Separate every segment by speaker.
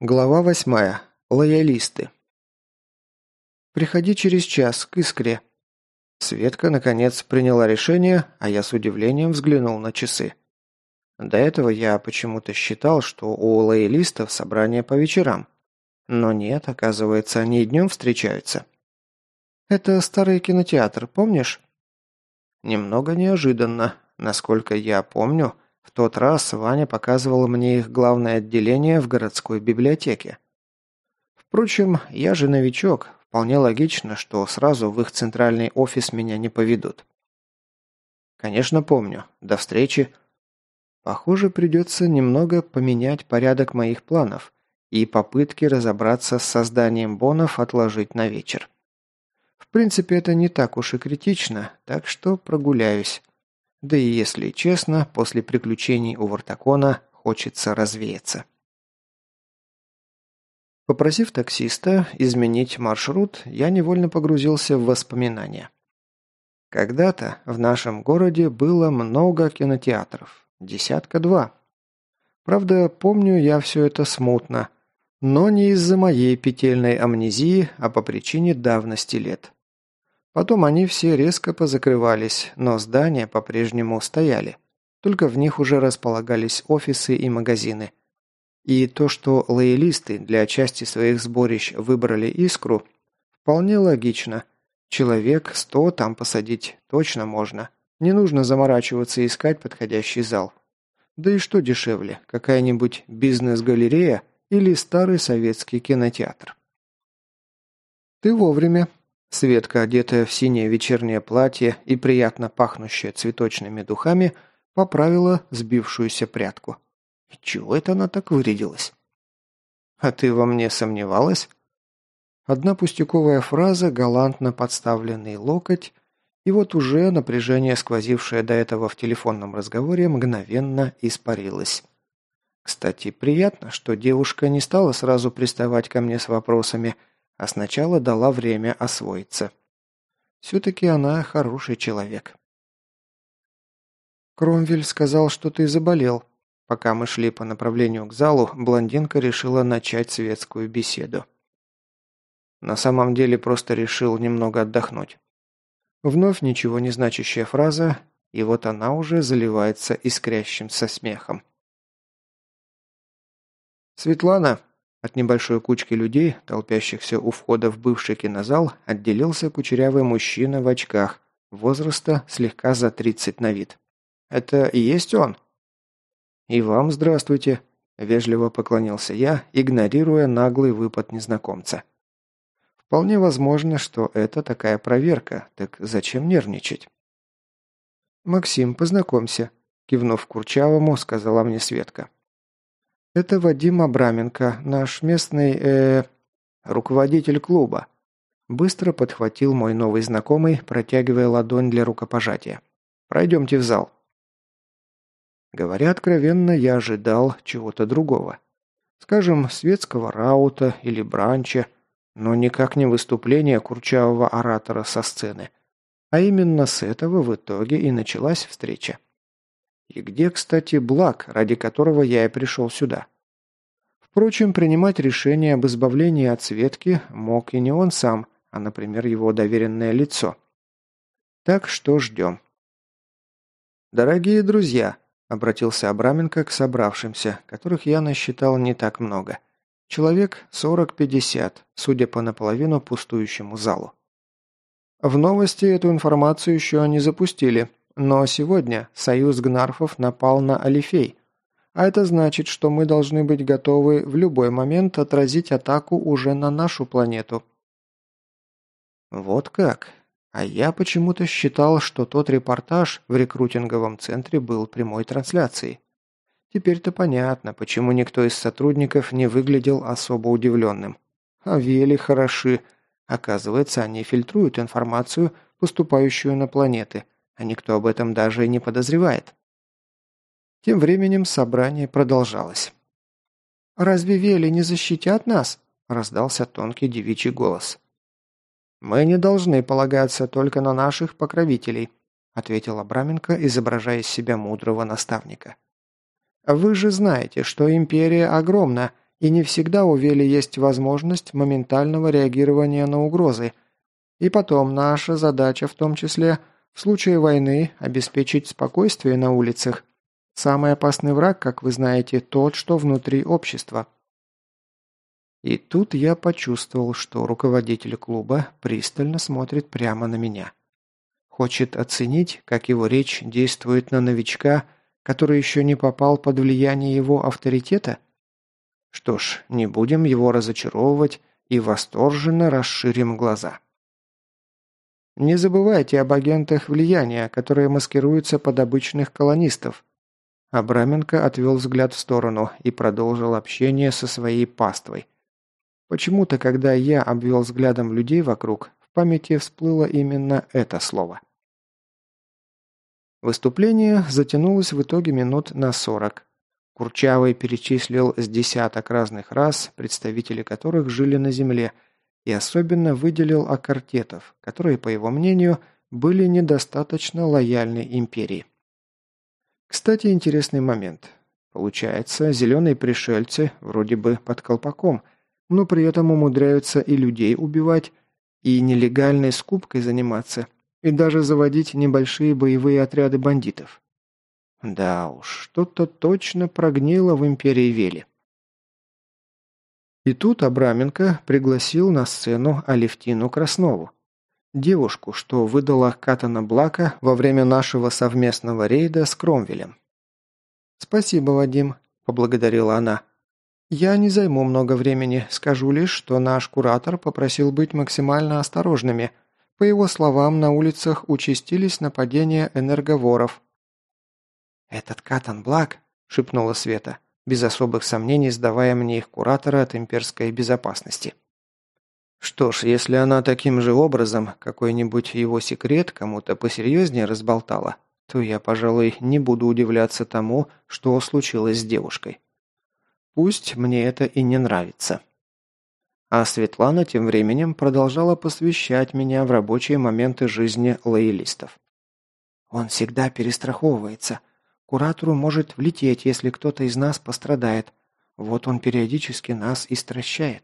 Speaker 1: Глава восьмая. Лоялисты. «Приходи через час, к Искре». Светка, наконец, приняла решение, а я с удивлением взглянул на часы. До этого я почему-то считал, что у лоялистов собрание по вечерам. Но нет, оказывается, они днем встречаются. «Это старый кинотеатр, помнишь?» Немного неожиданно. Насколько я помню, в тот раз Ваня показывал мне их главное отделение в городской библиотеке. Впрочем, я же новичок, вполне логично, что сразу в их центральный офис меня не поведут. Конечно, помню. До встречи. Похоже, придется немного поменять порядок моих планов и попытки разобраться с созданием бонов отложить на вечер. В принципе, это не так уж и критично, так что прогуляюсь. Да и если честно, после приключений у Вартакона хочется развеяться. Попросив таксиста изменить маршрут, я невольно погрузился в воспоминания. Когда-то в нашем городе было много кинотеатров, десятка-два. Правда, помню я все это смутно, но не из-за моей петельной амнезии, а по причине давности лет. Потом они все резко позакрывались, но здания по-прежнему стояли. Только в них уже располагались офисы и магазины. И то, что лоялисты для части своих сборищ выбрали «Искру», вполне логично. Человек сто там посадить точно можно. Не нужно заморачиваться и искать подходящий зал. Да и что дешевле, какая-нибудь бизнес-галерея или старый советский кинотеатр? «Ты вовремя», Светка, одетая в синее вечернее платье и приятно пахнущая цветочными духами, поправила сбившуюся прядку. Чего это она так вырядилась? «А ты во мне сомневалась?» Одна пустяковая фраза, галантно подставленный локоть, и вот уже напряжение, сквозившее до этого в телефонном разговоре, мгновенно испарилось. Кстати, приятно, что девушка не стала сразу приставать ко мне с вопросами – а сначала дала время освоиться. Все-таки она хороший человек. «Кромвель сказал, что ты заболел». Пока мы шли по направлению к залу, блондинка решила начать светскую беседу. На самом деле просто решил немного отдохнуть. Вновь ничего не значащая фраза, и вот она уже заливается искрящимся смехом. «Светлана, от небольшой кучки людей, толпящихся у входа в бывший кинозал, отделился кучерявый мужчина в очках, возраста слегка за 30 на вид. «Это и есть он?» «И вам здравствуйте», – вежливо поклонился я, игнорируя наглый выпад незнакомца. «Вполне возможно, что это такая проверка, так зачем нервничать?» «Максим, познакомься», – кивнув Курчавому, сказала мне Светка. «Это Вадим Абраменко, наш местный, э, руководитель клуба». Быстро подхватил мой новый знакомый, протягивая ладонь для рукопожатия. «Пройдемте в зал». Говоря откровенно, я ожидал чего-то другого. Скажем, светского раута или бранча, но никак не выступления курчавого оратора со сцены. А именно с этого в итоге и началась встреча. И где, кстати, благ, ради которого я и пришел сюда? Впрочем, принимать решение об избавлении от Светки мог и не он сам, а, например, его доверенное лицо. Так что ждем. «Дорогие друзья», — обратился Абраменко к собравшимся, которых я насчитал не так много. Человек 40-50, судя по наполовину пустующему залу. В новости эту информацию еще не запустили, но сегодня союз гнарфов напал на Алифей. А это значит, что мы должны быть готовы в любой момент отразить атаку уже на нашу планету. Вот как? А я почему-то считал, что тот репортаж в рекрутинговом центре был прямой трансляцией. Теперь-то понятно, почему никто из сотрудников не выглядел особо удивленным. А вели хороши. Оказывается, они фильтруют информацию, поступающую на планеты – а никто об этом даже и не подозревает. Тем временем собрание продолжалось. «Разве Вели не защитят нас?» – раздался тонкий девичий голос. «Мы не должны полагаться только на наших покровителей», – ответил Абраменко, изображая из себя мудрого наставника. «Вы же знаете, что империя огромна, и не всегда у Вели есть возможность моментального реагирования на угрозы. И потом, наша задача в том числе в случае войны обеспечить спокойствие на улицах. Самый опасный враг, как вы знаете, тот, что внутри общества. И тут я почувствовал, что руководитель клуба пристально смотрит прямо на меня. Хочет оценить, как его речь действует на новичка, который еще не попал под влияние его авторитета? Что ж, не будем его разочаровывать и восторженно расширим глаза. Не забывайте об агентах влияния, которые маскируются под обычных колонистов. Абраменко отвел взгляд в сторону и продолжил общение со своей паствой. Почему-то, когда я обвел взглядом людей вокруг, в памяти всплыло именно это слово. Выступление затянулось в итоге минут на сорок. Курчавый перечислил с десяток разных рас, представители которых жили на Земле, и особенно выделил аккартетов, которые, по его мнению, были недостаточно лояльны империи. Кстати, интересный момент. Получается, зеленые пришельцы вроде бы под колпаком, но при этом умудряются и людей убивать, и нелегальной скупкой заниматься, и даже заводить небольшие боевые отряды бандитов. Да уж, что-то точно прогнило в империи Вели. И тут Абраменко пригласил на сцену Алевтину Краснову, девушку, что выдала Катана Блака во время нашего совместного рейда с Кромвелем. «Спасибо, Вадим», – поблагодарила она. «Я не займу много времени, скажу лишь, что наш куратор попросил быть максимально осторожными. По его словам, на улицах участились нападения энерговоров, «Этот Катан Блак», – шепнула Света, без особых сомнений сдавая мне их куратора от имперской безопасности. Что ж, если она таким же образом какой-нибудь его секрет кому-то посерьезнее разболтала, то я, пожалуй, не буду удивляться тому, что случилось с девушкой. Пусть мне это и не нравится. А Светлана тем временем продолжала посвящать меня в рабочие моменты жизни лоялистов. «Он всегда перестраховывается. Куратору может влететь, если кто-то из нас пострадает. Вот он периодически нас истращает.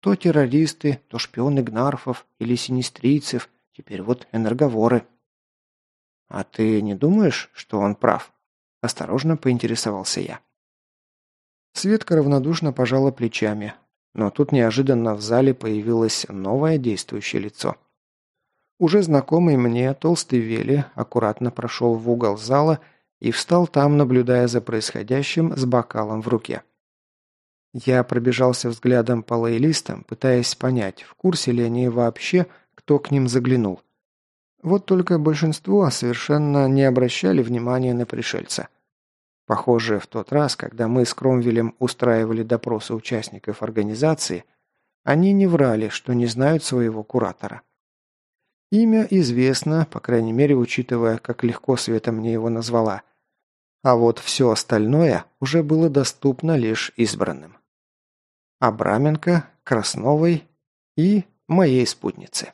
Speaker 1: То террористы, то шпионы гнарфов или синистрийцев, теперь вот энерговоры. «А ты не думаешь, что он прав?» – осторожно поинтересовался я. Светка равнодушно пожала плечами, но тут неожиданно в зале появилось новое действующее лицо. Уже знакомый мне толстый Вели аккуратно прошел в угол зала и встал там, наблюдая за происходящим с бокалом в руке. Я пробежался взглядом по лоялистам, пытаясь понять, в курсе ли они вообще, кто к ним заглянул. Вот только большинство совершенно не обращали внимания на пришельца. Похоже, в тот раз, когда мы с Кромвелем устраивали допросы участников организации, они не врали, что не знают своего куратора. Имя известно, по крайней мере, учитывая, как легко Света мне его назвала. А вот все остальное уже было доступно лишь избранным. Абраменко, Красновой и моей спутнице.